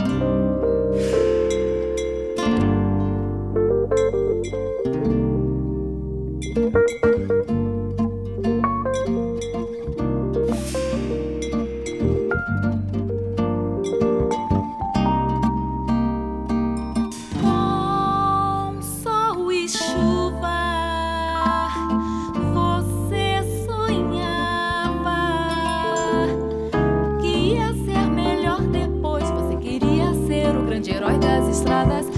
Com estradas.